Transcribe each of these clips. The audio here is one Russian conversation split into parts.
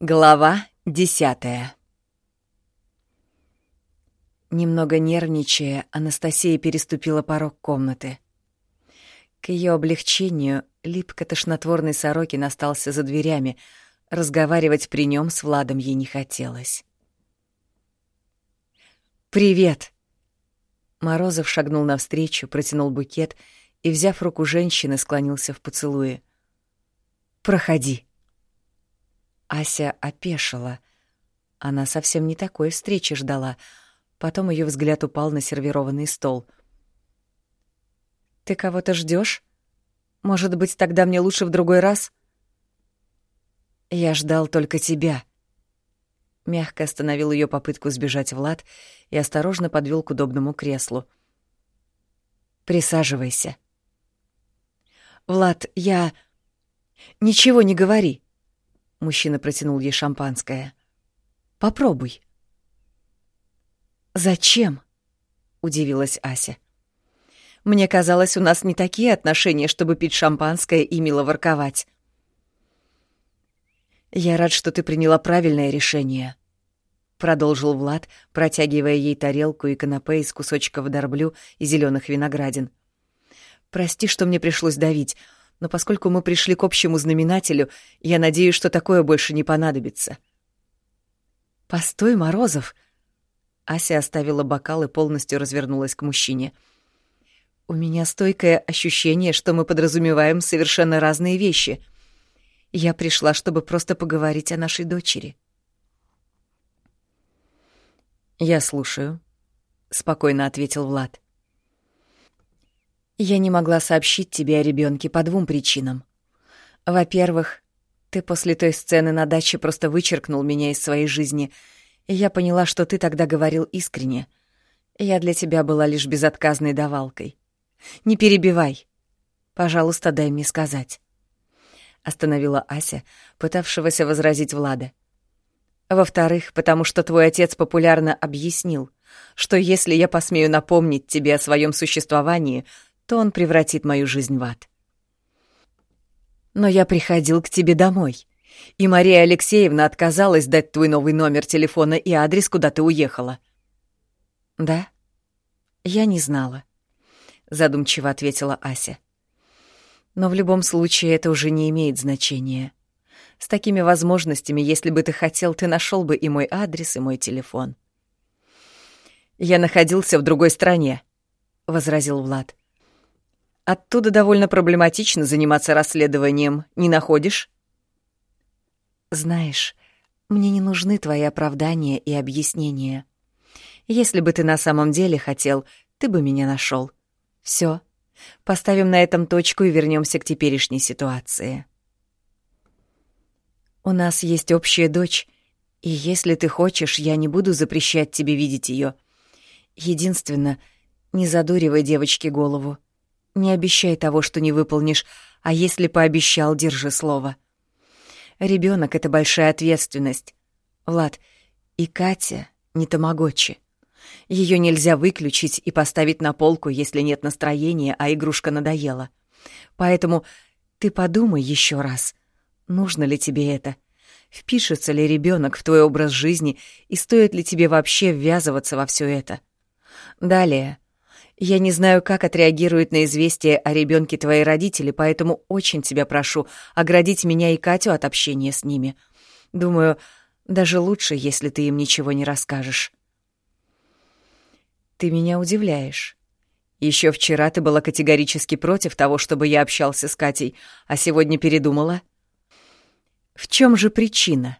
Глава десятая Немного нервничая, Анастасия переступила порог комнаты. К ее облегчению липко-тошнотворный Сорокин остался за дверями. Разговаривать при нем с Владом ей не хотелось. «Привет!» Морозов шагнул навстречу, протянул букет и, взяв руку женщины, склонился в поцелуе. «Проходи!» Ася опешила. Она совсем не такой встречи ждала. Потом ее взгляд упал на сервированный стол. «Ты кого-то ждешь? Может быть, тогда мне лучше в другой раз?» «Я ждал только тебя». Мягко остановил ее попытку сбежать Влад и осторожно подвел к удобному креслу. «Присаживайся». «Влад, я...» «Ничего не говори», Мужчина протянул ей шампанское. «Попробуй». «Зачем?» — удивилась Ася. «Мне казалось, у нас не такие отношения, чтобы пить шампанское и мило ворковать». «Я рад, что ты приняла правильное решение», — продолжил Влад, протягивая ей тарелку и канапе из кусочков дорблю и зеленых виноградин. «Прости, что мне пришлось давить, но поскольку мы пришли к общему знаменателю, я надеюсь, что такое больше не понадобится. «Постой, Морозов!» Ася оставила бокал и полностью развернулась к мужчине. «У меня стойкое ощущение, что мы подразумеваем совершенно разные вещи. Я пришла, чтобы просто поговорить о нашей дочери». «Я слушаю», — спокойно ответил Влад. Я не могла сообщить тебе о ребенке по двум причинам. Во-первых, ты после той сцены на даче просто вычеркнул меня из своей жизни, и я поняла, что ты тогда говорил искренне. Я для тебя была лишь безотказной давалкой. Не перебивай. Пожалуйста, дай мне сказать. Остановила Ася, пытавшегося возразить Влада. Во-вторых, потому что твой отец популярно объяснил, что если я посмею напомнить тебе о своем существовании — то он превратит мою жизнь в ад. Но я приходил к тебе домой, и Мария Алексеевна отказалась дать твой новый номер телефона и адрес, куда ты уехала. Да? Я не знала, задумчиво ответила Ася. Но в любом случае это уже не имеет значения. С такими возможностями, если бы ты хотел, ты нашел бы и мой адрес, и мой телефон. Я находился в другой стране, возразил Влад. Оттуда довольно проблематично заниматься расследованием, не находишь? Знаешь, мне не нужны твои оправдания и объяснения. Если бы ты на самом деле хотел, ты бы меня нашел. Все. Поставим на этом точку и вернемся к теперешней ситуации. У нас есть общая дочь, и если ты хочешь, я не буду запрещать тебе видеть ее. Единственное, не задуривай девочке голову. Не обещай того, что не выполнишь, а если пообещал, держи слово. Ребенок — это большая ответственность. Влад, и Катя не тамагочи. Ее нельзя выключить и поставить на полку, если нет настроения, а игрушка надоела. Поэтому ты подумай еще раз, нужно ли тебе это, впишется ли ребенок в твой образ жизни и стоит ли тебе вообще ввязываться во все это. Далее — я не знаю, как отреагируют на известие о ребенке твои родители, поэтому очень тебя прошу оградить меня и Катю от общения с ними. Думаю, даже лучше, если ты им ничего не расскажешь. Ты меня удивляешь. Еще вчера ты была категорически против того, чтобы я общался с Катей, а сегодня передумала. В чем же причина?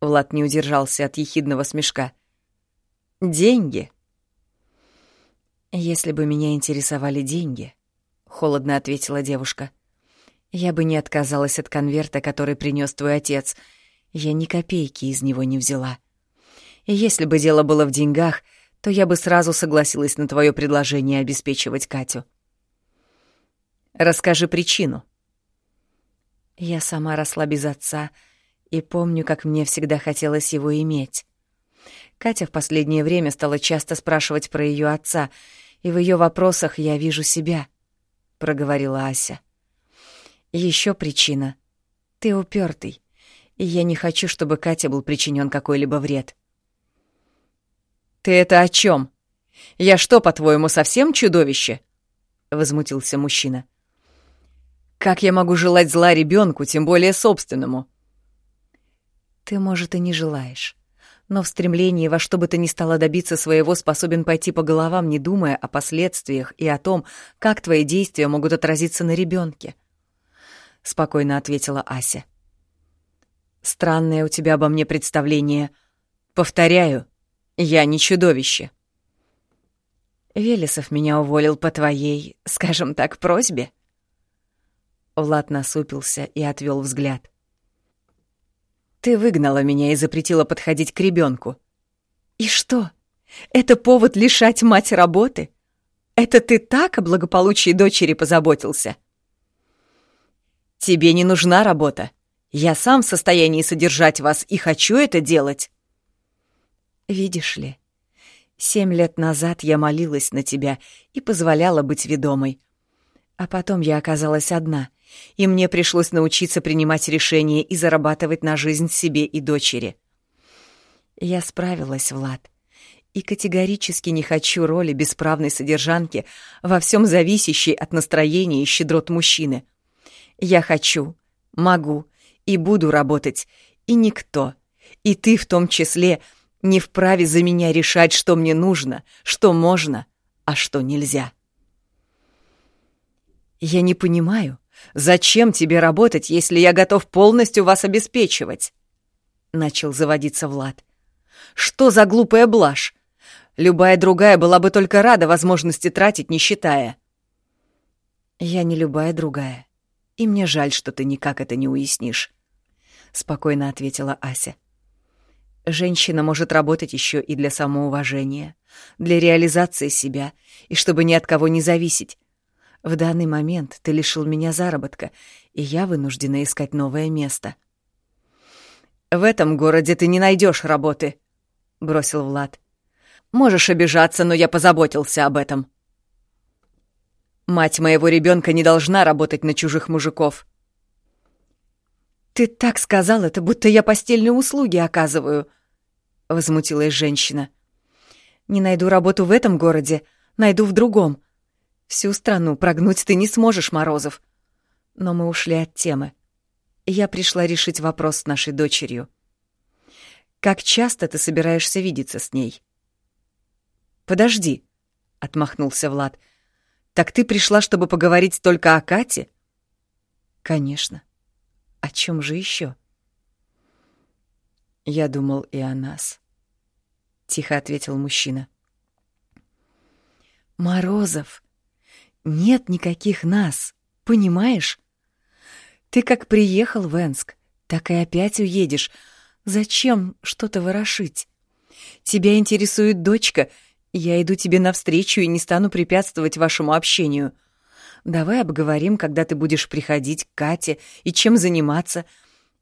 Влад не удержался от ехидного смешка. Деньги. «Если бы меня интересовали деньги», — холодно ответила девушка, — «я бы не отказалась от конверта, который принес твой отец. Я ни копейки из него не взяла. И если бы дело было в деньгах, то я бы сразу согласилась на твое предложение обеспечивать Катю». «Расскажи причину». Я сама росла без отца и помню, как мне всегда хотелось его иметь. Катя в последнее время стала часто спрашивать про ее отца — и в ее вопросах я вижу себя», — проговорила Ася. Еще причина. Ты упертый, И я не хочу, чтобы Кате был причинен какой-либо вред. «Ты это о чем? Я что, по-твоему, совсем чудовище?» — возмутился мужчина. «Как я могу желать зла ребенку, тем более собственному?» «Ты, может, и не желаешь, но в стремлении во что бы то ни стало добиться своего способен пойти по головам, не думая о последствиях и о том, как твои действия могут отразиться на ребенке. спокойно ответила Ася. Странное у тебя обо мне представление. Повторяю, я не чудовище. Велесов меня уволил по твоей, скажем так, просьбе. Влад насупился и отвел взгляд. Ты выгнала меня и запретила подходить к ребенку. И что? Это повод лишать мать работы? Это ты так о благополучии дочери позаботился? Тебе не нужна работа. Я сам в состоянии содержать вас и хочу это делать. Видишь ли, семь лет назад я молилась на тебя и позволяла быть ведомой. А потом я оказалась одна, и мне пришлось научиться принимать решения и зарабатывать на жизнь себе и дочери. Я справилась, Влад, и категорически не хочу роли бесправной содержанки во всем зависящей от настроения и щедрот мужчины. Я хочу, могу и буду работать, и никто, и ты в том числе, не вправе за меня решать, что мне нужно, что можно, а что нельзя. Я не понимаю, Зачем тебе работать, если я готов полностью вас обеспечивать? Начал заводиться Влад. Что за глупая блажь? Любая другая была бы только рада возможности тратить, не считая. Я не любая другая. И мне жаль, что ты никак это не уяснишь, спокойно ответила Ася. Женщина может работать еще и для самоуважения, для реализации себя, и чтобы ни от кого не зависеть, в данный момент ты лишил меня заработка, и я вынуждена искать новое место. В этом городе ты не найдешь работы, бросил Влад. Можешь обижаться, но я позаботился об этом. Мать моего ребенка не должна работать на чужих мужиков. Ты так сказал это, будто я постельные услуги оказываю, возмутилась женщина. Не найду работу в этом городе, найду в другом. Всю страну прогнуть ты не сможешь, Морозов. Но мы ушли от темы. Я пришла решить вопрос с нашей дочерью. Как часто ты собираешься видеться с ней? Подожди, отмахнулся Влад. Так ты пришла, чтобы поговорить только о Кате? Конечно. О чем же еще? Я думал и о нас. Тихо ответил мужчина. Морозов, нет никаких нас, понимаешь? Ты как приехал в Энск, так и опять уедешь. Зачем что-то ворошить? Тебя интересует дочка, я иду тебе навстречу и не стану препятствовать вашему общению. Давай обговорим, когда ты будешь приходить к Кате и чем заниматься.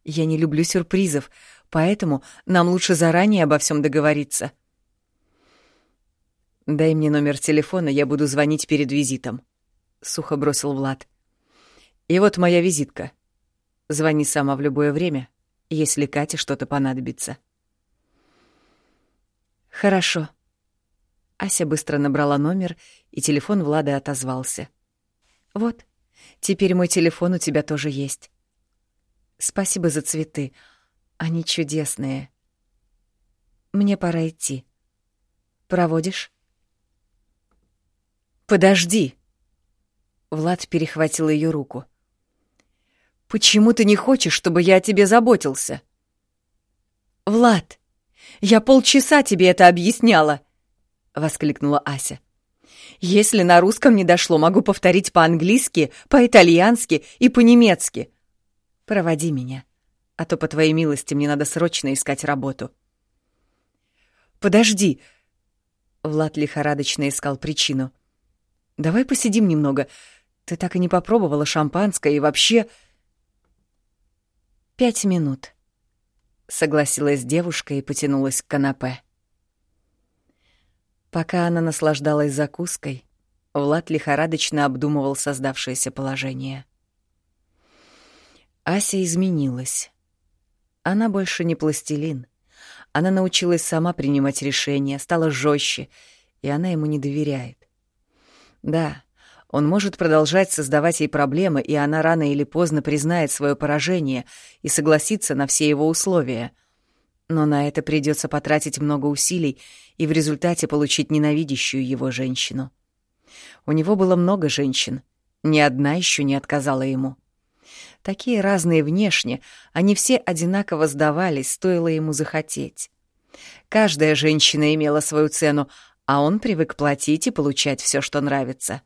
Я не люблю сюрпризов, поэтому нам лучше заранее обо всем договориться. Дай мне номер телефона, я буду звонить перед визитом. — сухо бросил Влад. «И вот моя визитка. Звони сама в любое время, если Кате что-то понадобится». «Хорошо». Ася быстро набрала номер, и телефон Влада отозвался. «Вот, теперь мой телефон у тебя тоже есть. Спасибо за цветы. Они чудесные. Мне пора идти. Проводишь?» «Подожди!» Влад перехватил ее руку. «Почему ты не хочешь, чтобы я о тебе заботился?» «Влад, я полчаса тебе это объясняла!» — воскликнула Ася. «Если на русском не дошло, могу повторить по-английски, по-итальянски и по-немецки. Проводи меня, а то, по твоей милости, мне надо срочно искать работу». «Подожди!» — Влад лихорадочно искал причину. «Давай посидим немного. Ты так и не попробовала шампанское и вообще...» «Пять минут», — согласилась девушка и потянулась к канапе. Пока она наслаждалась закуской, Влад лихорадочно обдумывал создавшееся положение. Ася изменилась. Она больше не пластилин. Она научилась сама принимать решения, стала жестче, и она ему не доверяет. Да, он может продолжать создавать ей проблемы, и она рано или поздно признает свое поражение и согласится на все его условия. Но на это придется потратить много усилий и в результате получить ненавидящую его женщину. У него было много женщин, ни одна еще не отказала ему. Такие разные внешне, они все одинаково сдавались, стоило ему захотеть. Каждая женщина имела свою цену, а он привык платить и получать все, что нравится.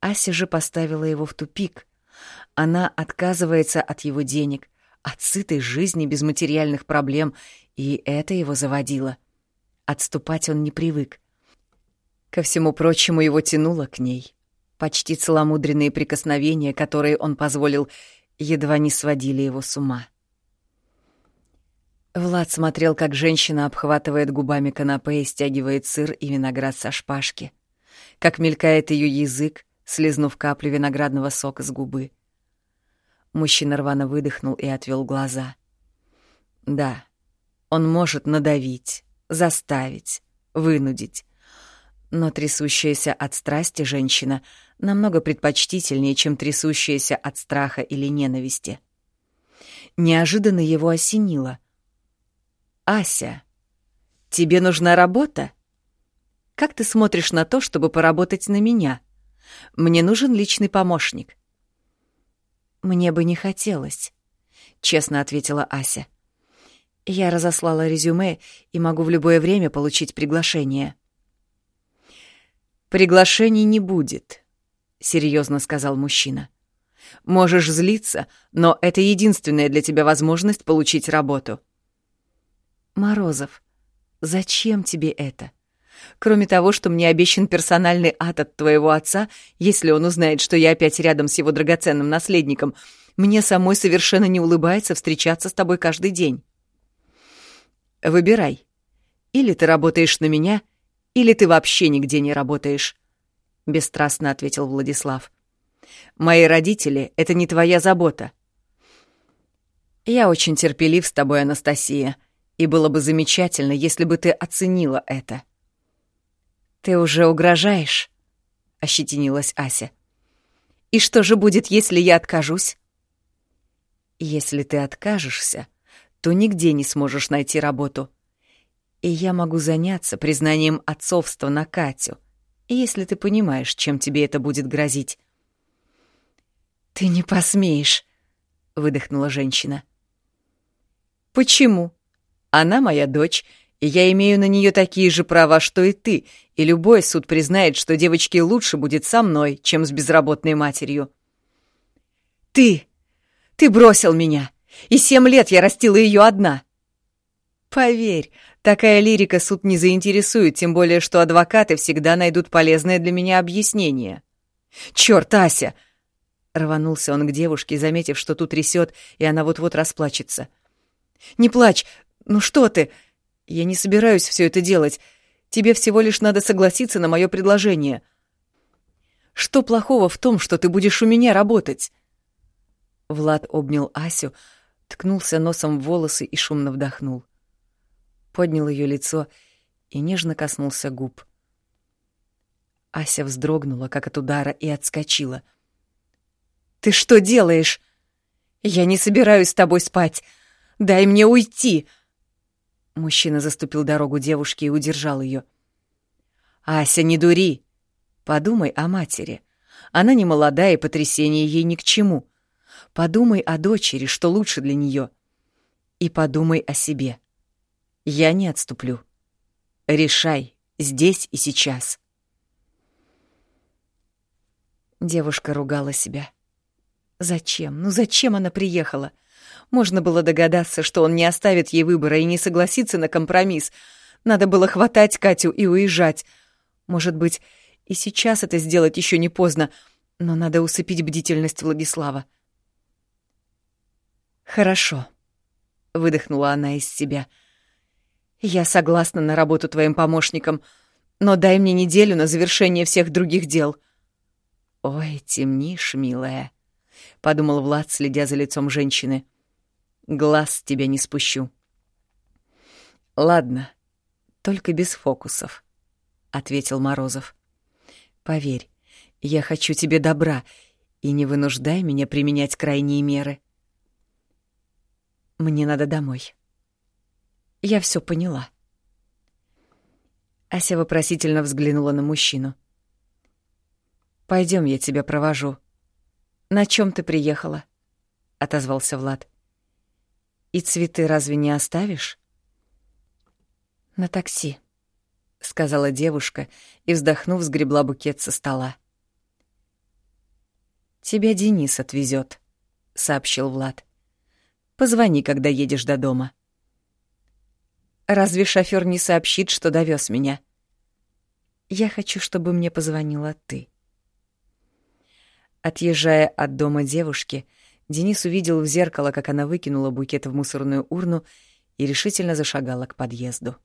Ася же поставила его в тупик. Она отказывается от его денег, от сытой жизни без материальных проблем, и это его заводило. Отступать он не привык. Ко всему прочему его тянуло к ней. Почти целомудренные прикосновения, которые он позволил едва не сводили его с ума. Влад смотрел, как женщина обхватывает губами канапе и стягивает сыр и виноград со шпажки, как мелькает ее язык, слезнув каплю виноградного сока с губы. Мужчина рвано выдохнул и отвел глаза. Да, он может надавить, заставить, вынудить, но трясущаяся от страсти женщина намного предпочтительнее, чем трясущаяся от страха или ненависти. Неожиданно его осенило. «Ася, тебе нужна работа? Как ты смотришь на то, чтобы поработать на меня? Мне нужен личный помощник». «Мне бы не хотелось», — честно ответила Ася. «Я разослала резюме и могу в любое время получить приглашение». «Приглашений не будет», — серьезно сказал мужчина. «Можешь злиться, но это единственная для тебя возможность получить работу». «Морозов, зачем тебе это? Кроме того, что мне обещан персональный ад от твоего отца, если он узнает, что я опять рядом с его драгоценным наследником, мне самой совершенно не улыбается встречаться с тобой каждый день». «Выбирай. Или ты работаешь на меня, — или ты вообще нигде не работаешь?» — бесстрастно ответил Владислав. «Мои родители — это не твоя забота. Я очень терпелив с тобой, Анастасия, и было бы замечательно, если бы ты оценила это». «Ты уже угрожаешь?» — ощетинилась Ася. «И что же будет, если я откажусь?» «Если ты откажешься, то нигде не сможешь найти работу», и я могу заняться признанием отцовства на Катю, если ты понимаешь, чем тебе это будет грозить. «Ты не посмеешь», — выдохнула женщина. «Почему? Она моя дочь, и я имею на нее такие же права, что и ты, и любой суд признает, что девочке лучше будет со мной, чем с безработной матерью». «Ты! Ты бросил меня, и семь лет я растила ее одна!» «Поверь, Такая лирика суд не заинтересует, тем более, что адвокаты всегда найдут полезное для меня объяснение. «Чёрт, Ася!» Рванулся он к девушке, заметив, что тут трясет, и она вот-вот расплачется. «Не плачь! Ну что ты? Я не собираюсь все это делать. Тебе всего лишь надо согласиться на мое предложение. Что плохого в том, что ты будешь у меня работать?» Влад обнял Асю, ткнулся носом в волосы и шумно вдохнул. — поднял ее лицо и нежно коснулся губ. Ася вздрогнула, как от удара, и отскочила. «Ты что делаешь? Я не собираюсь с тобой спать. Дай мне уйти!» Мужчина заступил дорогу девушке и удержал ее. «Ася, не дури! Подумай о матери. Она не молодая, и потрясение ей ни к чему. Подумай о дочери, что лучше для нее. И подумай о себе. Я не отступлю. Решай, здесь и сейчас. Девушка ругала себя. Зачем? Ну зачем она приехала? Можно было догадаться, что он не оставит ей выбора и не согласится на компромисс. Надо было хватать Катю и уезжать. Может быть, и сейчас это сделать еще не поздно, но надо усыпить бдительность Владислава. «Хорошо», — выдохнула она из себя, — я согласна на работу твоим помощником, но дай мне неделю на завершение всех других дел. Ой, темнишь, милая, подумал Влад, следя за лицом женщины. Глаз с тебя не спущу. Ладно, только без фокусов, ответил Морозов. Поверь, я хочу тебе добра, и не вынуждай меня применять крайние меры. Мне надо домой. Я все поняла. Ася вопросительно взглянула на мужчину. Пойдем, я тебя провожу. На чем ты приехала? отозвался Влад. И цветы разве не оставишь? На такси, сказала девушка и, вздохнув, сгребла букет со стола. Тебя Денис отвезет, сообщил Влад. Позвони, когда едешь до дома. Разве шофёр не сообщит, что довёз меня? Я хочу, чтобы мне позвонила ты. Отъезжая от дома девушки, Денис увидел в зеркало, как она выкинула букет в мусорную урну и решительно зашагала к подъезду.